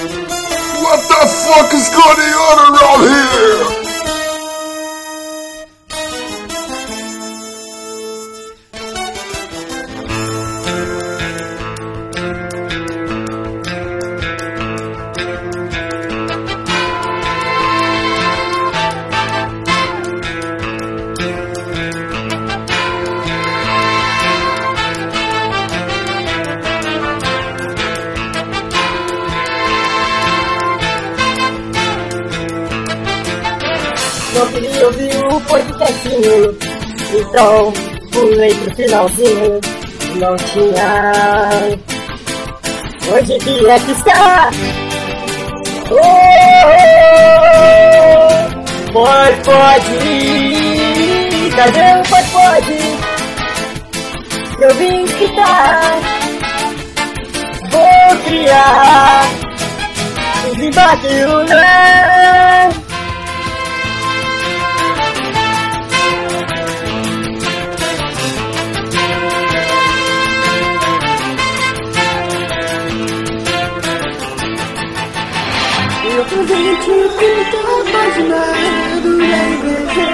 What the fuck is going on around Não queria ouvir o podcastinho Então pulei pro finalzinho Não tinha Onde que é que está? Oh, pode, pode Cadê o pode, pode? Eu vim quitar Vou criar Desembate o Cause ain't you think I was mad, baby?